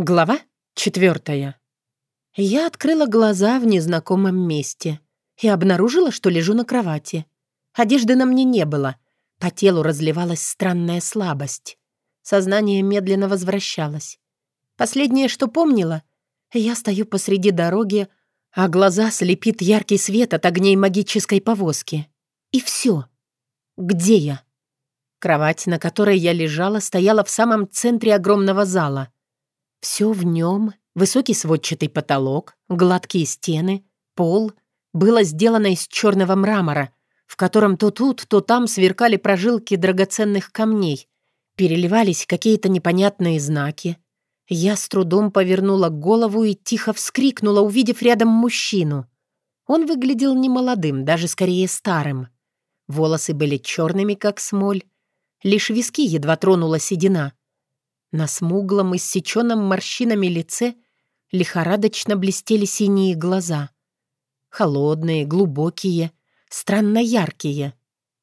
Глава четвертая. Я открыла глаза в незнакомом месте и обнаружила, что лежу на кровати. Одежды на мне не было. По телу разливалась странная слабость. Сознание медленно возвращалось. Последнее, что помнила, я стою посреди дороги, а глаза слепит яркий свет от огней магической повозки. И все. Где я? Кровать, на которой я лежала, стояла в самом центре огромного зала — все в нем, высокий сводчатый потолок, гладкие стены, пол, было сделано из черного мрамора, в котором то тут, то там сверкали прожилки драгоценных камней, переливались какие-то непонятные знаки. Я с трудом повернула голову и тихо вскрикнула, увидев рядом мужчину. Он выглядел немолодым, даже скорее старым. Волосы были черными, как смоль. Лишь виски едва тронула седина. На смуглом, иссеченном морщинами лице лихорадочно блестели синие глаза. Холодные, глубокие, странно яркие.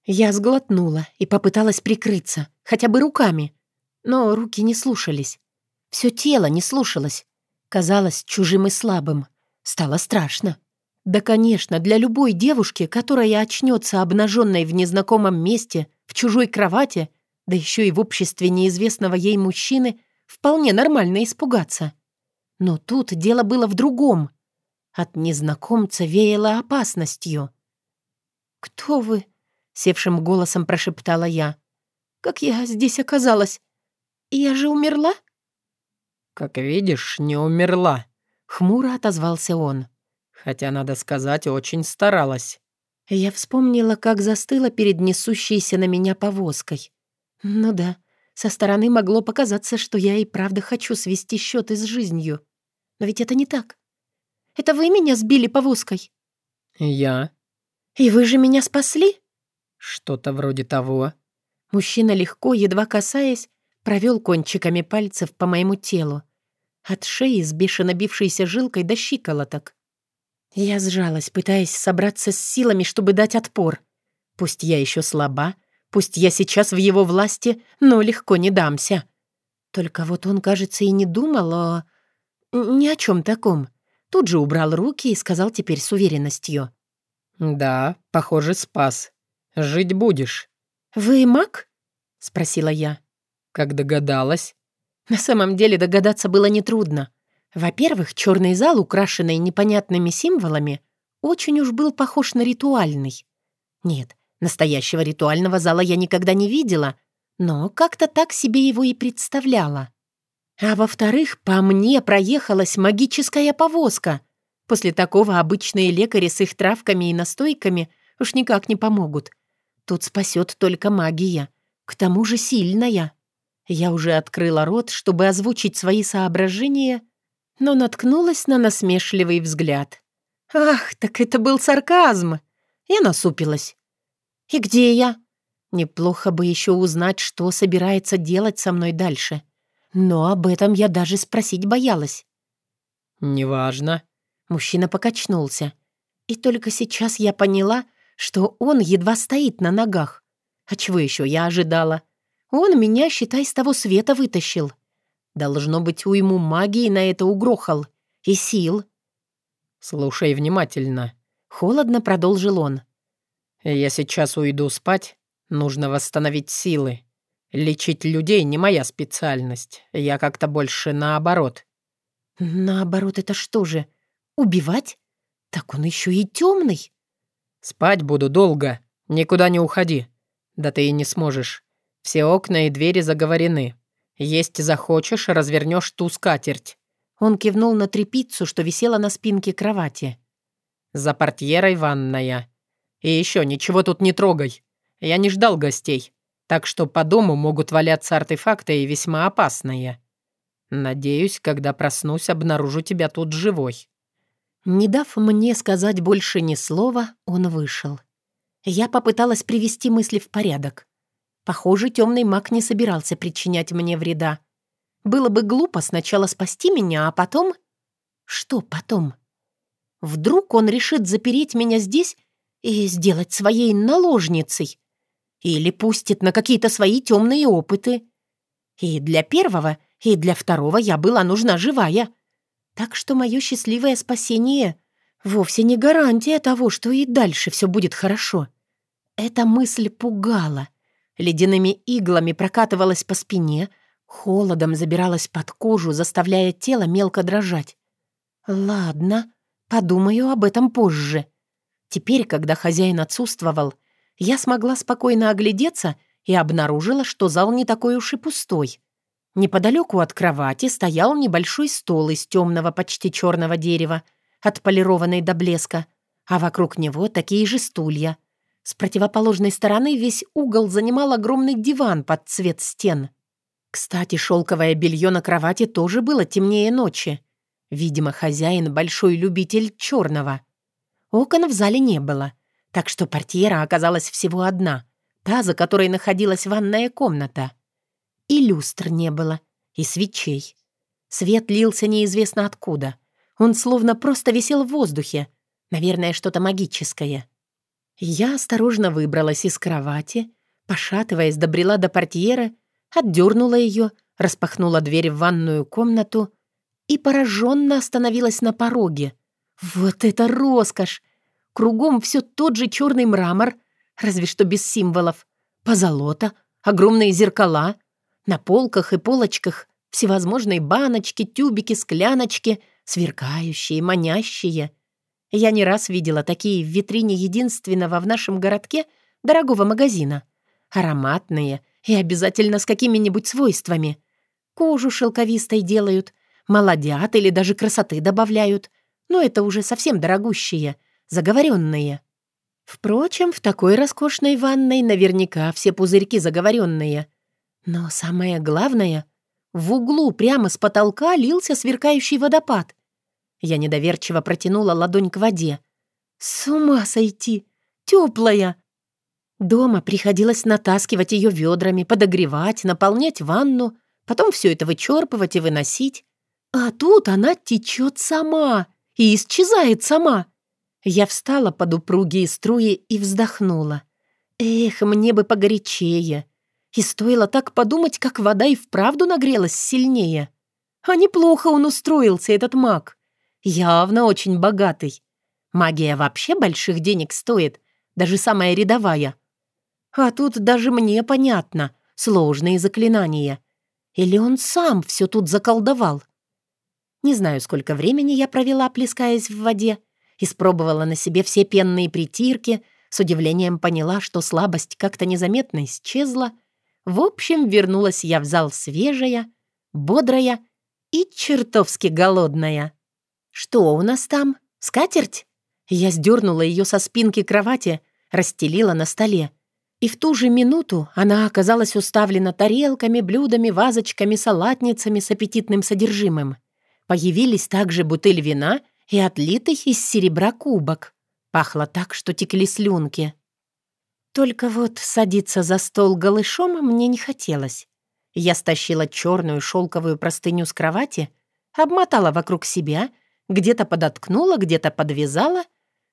Я сглотнула и попыталась прикрыться, хотя бы руками. Но руки не слушались. Все тело не слушалось. Казалось чужим и слабым. Стало страшно. Да, конечно, для любой девушки, которая очнется обнаженной в незнакомом месте, в чужой кровати, да еще и в обществе неизвестного ей мужчины, вполне нормально испугаться. Но тут дело было в другом. От незнакомца веяло опасностью. «Кто вы?» — севшим голосом прошептала я. «Как я здесь оказалась? Я же умерла?» «Как видишь, не умерла», — хмуро отозвался он. «Хотя, надо сказать, очень старалась». Я вспомнила, как застыла перед несущейся на меня повозкой. Ну да, со стороны могло показаться, что я и правда хочу свести счеты с жизнью. Но ведь это не так. Это вы меня сбили повозкой? Я. И вы же меня спасли? Что-то вроде того. Мужчина легко, едва касаясь, провел кончиками пальцев по моему телу. От шеи с бешено бившейся жилкой до щиколоток. Я сжалась, пытаясь собраться с силами, чтобы дать отпор. Пусть я еще слаба, Пусть я сейчас в его власти, но легко не дамся. Только вот он, кажется, и не думал о... ни о чем таком. Тут же убрал руки и сказал теперь с уверенностью. «Да, похоже, спас. Жить будешь». «Вы маг?» — спросила я. «Как догадалась?» На самом деле догадаться было нетрудно. Во-первых, черный зал, украшенный непонятными символами, очень уж был похож на ритуальный. Нет, Настоящего ритуального зала я никогда не видела, но как-то так себе его и представляла. А во-вторых, по мне проехалась магическая повозка. После такого обычные лекари с их травками и настойками уж никак не помогут. Тут спасет только магия, к тому же сильная. Я уже открыла рот, чтобы озвучить свои соображения, но наткнулась на насмешливый взгляд. «Ах, так это был сарказм!» Я насупилась. «И где я?» Неплохо бы еще узнать, что собирается делать со мной дальше. Но об этом я даже спросить боялась. «Неважно». Мужчина покачнулся. И только сейчас я поняла, что он едва стоит на ногах. А чего еще я ожидала? Он меня, считай, с того света вытащил. Должно быть, уйму магии на это угрохал. И сил. «Слушай внимательно», — холодно продолжил он. Я сейчас уйду спать. Нужно восстановить силы. Лечить людей не моя специальность. Я как-то больше наоборот. Наоборот, это что же? Убивать? Так он еще и темный. Спать буду долго. Никуда не уходи. Да ты и не сможешь. Все окна и двери заговорены. Есть захочешь, развернешь ту скатерть. Он кивнул на трепицу, что висела на спинке кровати. За портьерой ванная. И еще ничего тут не трогай. Я не ждал гостей, так что по дому могут валяться артефакты и весьма опасные. Надеюсь, когда проснусь, обнаружу тебя тут живой». Не дав мне сказать больше ни слова, он вышел. Я попыталась привести мысли в порядок. Похоже, темный маг не собирался причинять мне вреда. Было бы глупо сначала спасти меня, а потом... Что потом? Вдруг он решит запереть меня здесь и сделать своей наложницей. Или пустит на какие-то свои темные опыты. И для первого и для второго я была нужна живая. Так что мое счастливое спасение вовсе не гарантия того, что и дальше все будет хорошо. Эта мысль пугала. Ледяными иглами прокатывалась по спине, холодом забиралась под кожу, заставляя тело мелко дрожать. «Ладно, подумаю об этом позже». Теперь, когда хозяин отсутствовал, я смогла спокойно оглядеться и обнаружила, что зал не такой уж и пустой. Неподалеку от кровати стоял небольшой стол из темного, почти черного дерева, отполированный до блеска, а вокруг него такие же стулья. С противоположной стороны весь угол занимал огромный диван под цвет стен. Кстати, шелковое белье на кровати тоже было темнее ночи. Видимо, хозяин — большой любитель черного. Окон в зале не было, так что портьера оказалась всего одна, та, за которой находилась ванная комната. И люстр не было, и свечей. Свет лился неизвестно откуда. Он словно просто висел в воздухе. Наверное, что-то магическое. Я осторожно выбралась из кровати, пошатываясь, добрела до портьеры, отдернула ее, распахнула дверь в ванную комнату и пораженно остановилась на пороге. Вот это роскошь! Кругом все тот же черный мрамор, разве что без символов. Позолота, огромные зеркала. На полках и полочках всевозможные баночки, тюбики, скляночки, сверкающие, манящие. Я не раз видела такие в витрине единственного в нашем городке дорогого магазина. Ароматные и обязательно с какими-нибудь свойствами. Кожу шелковистой делают, молодят или даже красоты добавляют. Но это уже совсем дорогущие, заговоренные. Впрочем, в такой роскошной ванной наверняка все пузырьки заговоренные. Но самое главное, в углу прямо с потолка лился сверкающий водопад. Я недоверчиво протянула ладонь к воде. С ума сойти! Теплая! Дома приходилось натаскивать ее ведрами, подогревать, наполнять ванну, потом все это вычерпывать и выносить. А тут она течет сама и исчезает сама. Я встала под упругие струи и вздохнула. Эх, мне бы погорячее. И стоило так подумать, как вода и вправду нагрелась сильнее. А неплохо он устроился, этот маг. Явно очень богатый. Магия вообще больших денег стоит, даже самая рядовая. А тут даже мне понятно, сложные заклинания. Или он сам все тут заколдовал? Не знаю, сколько времени я провела, плескаясь в воде, Испробовала на себе все пенные притирки, с удивлением поняла, что слабость как-то незаметно исчезла. В общем, вернулась я в зал свежая, бодрая и чертовски голодная. «Что у нас там? Скатерть?» Я сдернула ее со спинки кровати, расстелила на столе. И в ту же минуту она оказалась уставлена тарелками, блюдами, вазочками, салатницами с аппетитным содержимым. Появились также бутыль вина — и отлитый из серебра кубок. Пахло так, что текли слюнки. Только вот садиться за стол голышом мне не хотелось. Я стащила черную шелковую простыню с кровати, обмотала вокруг себя, где-то подоткнула, где-то подвязала.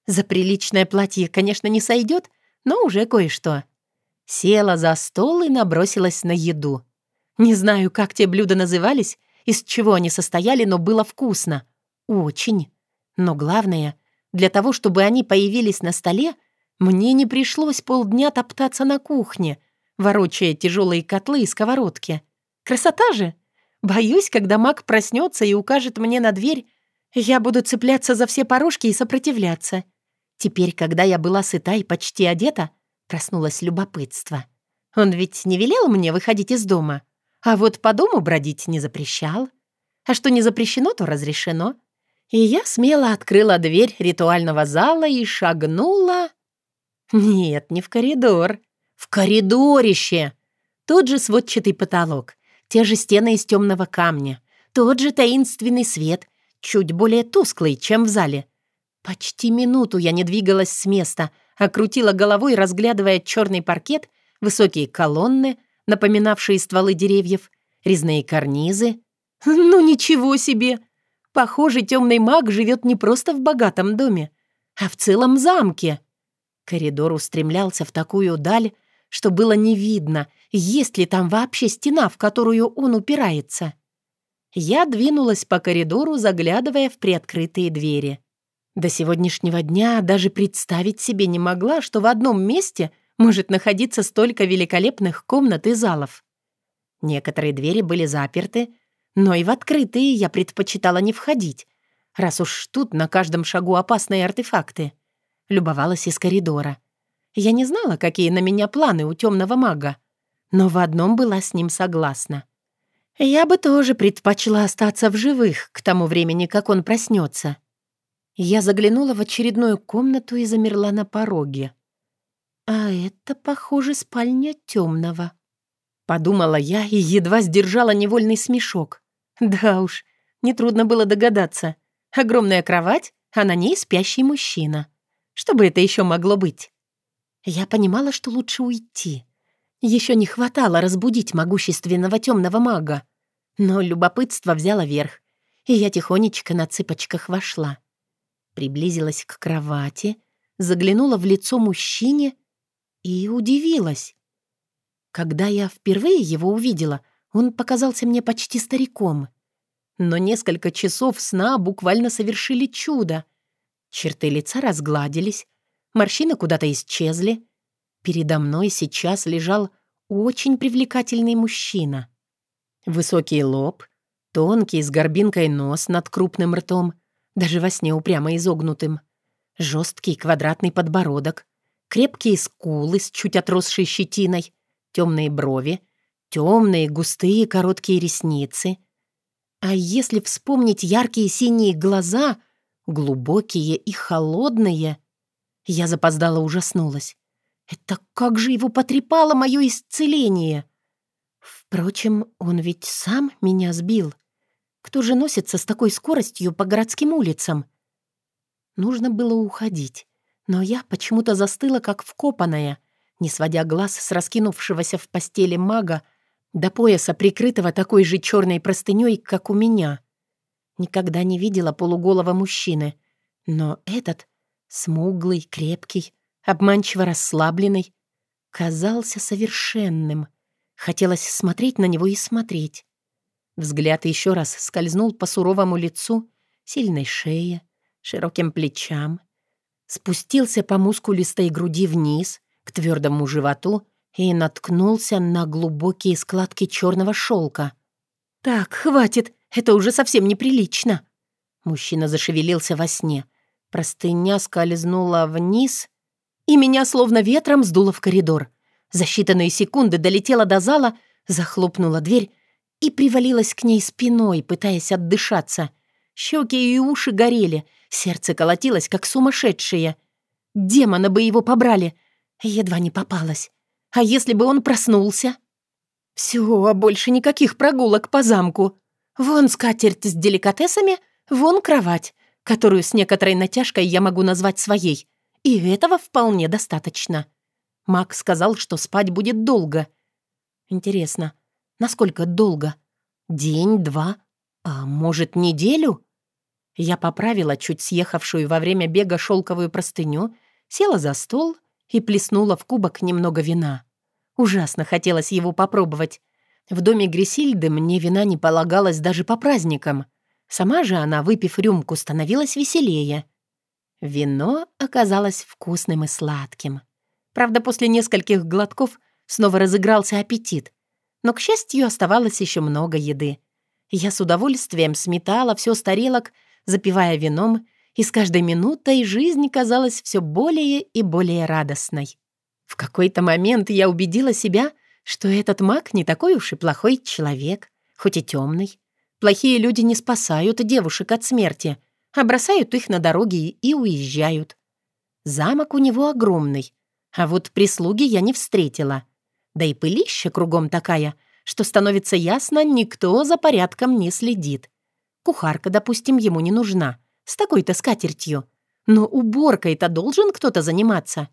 За приличное платье, конечно, не сойдет, но уже кое-что. Села за стол и набросилась на еду. Не знаю, как те блюда назывались, из чего они состояли, но было вкусно. Очень. Но главное, для того, чтобы они появились на столе, мне не пришлось полдня топтаться на кухне, ворочая тяжелые котлы и сковородки. Красота же! Боюсь, когда маг проснется и укажет мне на дверь, я буду цепляться за все порожки и сопротивляться. Теперь, когда я была сыта и почти одета, проснулось любопытство. Он ведь не велел мне выходить из дома, а вот по дому бродить не запрещал. А что не запрещено, то разрешено. И я смело открыла дверь ритуального зала и шагнула... Нет, не в коридор. В коридорище. Тот же сводчатый потолок, те же стены из темного камня, тот же таинственный свет, чуть более тусклый, чем в зале. Почти минуту я не двигалась с места, а крутила головой, разглядывая черный паркет, высокие колонны, напоминавшие стволы деревьев, резные карнизы. Ну ничего себе! Похоже, темный маг живет не просто в богатом доме, а в целом замке. Коридор устремлялся в такую даль, что было не видно, есть ли там вообще стена, в которую он упирается. Я двинулась по коридору, заглядывая в приоткрытые двери. До сегодняшнего дня даже представить себе не могла, что в одном месте может находиться столько великолепных комнат и залов. Некоторые двери были заперты, но и в открытые я предпочитала не входить, раз уж тут на каждом шагу опасные артефакты. Любовалась из коридора. Я не знала, какие на меня планы у темного мага, но в одном была с ним согласна. Я бы тоже предпочла остаться в живых к тому времени, как он проснется. Я заглянула в очередную комнату и замерла на пороге. А это, похоже, спальня темного. Подумала я и едва сдержала невольный смешок. Да уж, нетрудно было догадаться. Огромная кровать, а на ней спящий мужчина. Что бы это еще могло быть? Я понимала, что лучше уйти. Еще не хватало разбудить могущественного темного мага. Но любопытство взяло верх, и я тихонечко на цыпочках вошла. Приблизилась к кровати, заглянула в лицо мужчине и удивилась. Когда я впервые его увидела, он показался мне почти стариком. Но несколько часов сна буквально совершили чудо. Черты лица разгладились, морщины куда-то исчезли. Передо мной сейчас лежал очень привлекательный мужчина. Высокий лоб, тонкий с горбинкой нос над крупным ртом, даже во сне упрямо изогнутым, жесткий квадратный подбородок, крепкие скулы с чуть отросшей щетиной, темные брови, темные густые короткие ресницы. А если вспомнить яркие синие глаза, глубокие и холодные, я запоздала ужаснулась. Это как же его потрепало мое исцеление! Впрочем, он ведь сам меня сбил. Кто же носится с такой скоростью по городским улицам? Нужно было уходить, но я почему-то застыла, как вкопанная, не сводя глаз с раскинувшегося в постели мага до пояса, прикрытого такой же черной простыней, как у меня. Никогда не видела полуголого мужчины, но этот, смуглый, крепкий, обманчиво расслабленный, казался совершенным. Хотелось смотреть на него и смотреть. Взгляд еще раз скользнул по суровому лицу, сильной шее, широким плечам, спустился по мускулистой груди вниз, к твердому животу и наткнулся на глубокие складки черного шелка. «Так, хватит, это уже совсем неприлично!» Мужчина зашевелился во сне. Простыня скользнула вниз, и меня словно ветром сдуло в коридор. За считанные секунды долетела до зала, захлопнула дверь и привалилась к ней спиной, пытаясь отдышаться. Щеки и уши горели, сердце колотилось, как сумасшедшее. Демона бы его побрали, Едва не попалась. А если бы он проснулся? Все, а больше никаких прогулок по замку. Вон скатерть с деликатесами, вон кровать, которую с некоторой натяжкой я могу назвать своей. И этого вполне достаточно. Мак сказал, что спать будет долго. Интересно, насколько долго? День, два, а может, неделю? Я поправила чуть съехавшую во время бега шелковую простыню, села за стол и плеснула в кубок немного вина. Ужасно хотелось его попробовать. В доме Грисильды мне вина не полагалось даже по праздникам. Сама же она, выпив рюмку, становилась веселее. Вино оказалось вкусным и сладким. Правда, после нескольких глотков снова разыгрался аппетит. Но, к счастью, оставалось еще много еды. Я с удовольствием сметала все с тарелок, запивая вином и с каждой минутой жизнь казалась все более и более радостной. В какой-то момент я убедила себя, что этот маг не такой уж и плохой человек, хоть и темный. Плохие люди не спасают девушек от смерти, а бросают их на дороге и уезжают. Замок у него огромный, а вот прислуги я не встретила. Да и пылища кругом такая, что становится ясно, никто за порядком не следит. Кухарка, допустим, ему не нужна — с такой-то скатертью. Но уборкой-то должен кто-то заниматься.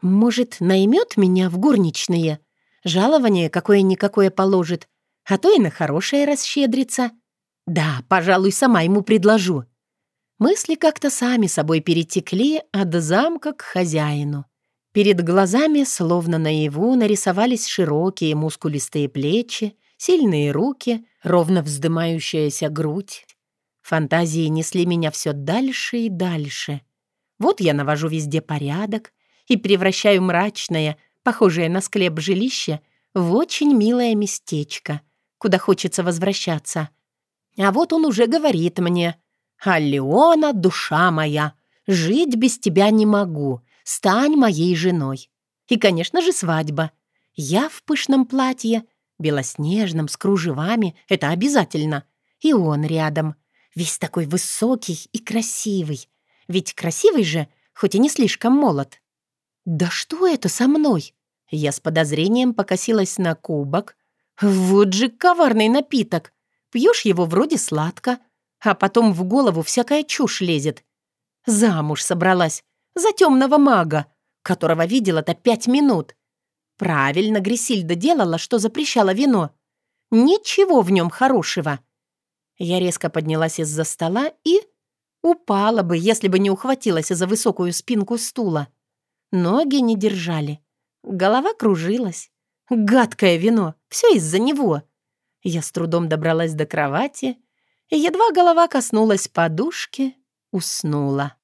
Может, наймет меня в горничные? Жалование какое-никакое положит, а то и на хорошее расщедрится. Да, пожалуй, сама ему предложу. Мысли как-то сами собой перетекли от замка к хозяину. Перед глазами, словно наяву, нарисовались широкие мускулистые плечи, сильные руки — ровно вздымающаяся грудь. Фантазии несли меня все дальше и дальше. Вот я навожу везде порядок и превращаю мрачное, похожее на склеп жилище, в очень милое местечко, куда хочется возвращаться. А вот он уже говорит мне, «Алеона, душа моя, жить без тебя не могу, стань моей женой». И, конечно же, свадьба. Я в пышном платье, белоснежном, с кружевами, это обязательно. И он рядом, весь такой высокий и красивый. Ведь красивый же, хоть и не слишком молод. «Да что это со мной?» Я с подозрением покосилась на кубок. «Вот же коварный напиток! Пьешь его вроде сладко, а потом в голову всякая чушь лезет. Замуж собралась за темного мага, которого видела-то пять минут. Правильно Грисильда делала, что запрещала вино. Ничего в нем хорошего. Я резко поднялась из-за стола и... Упала бы, если бы не ухватилась за высокую спинку стула. Ноги не держали. Голова кружилась. Гадкое вино. Все из-за него. Я с трудом добралась до кровати едва голова коснулась подушки, уснула.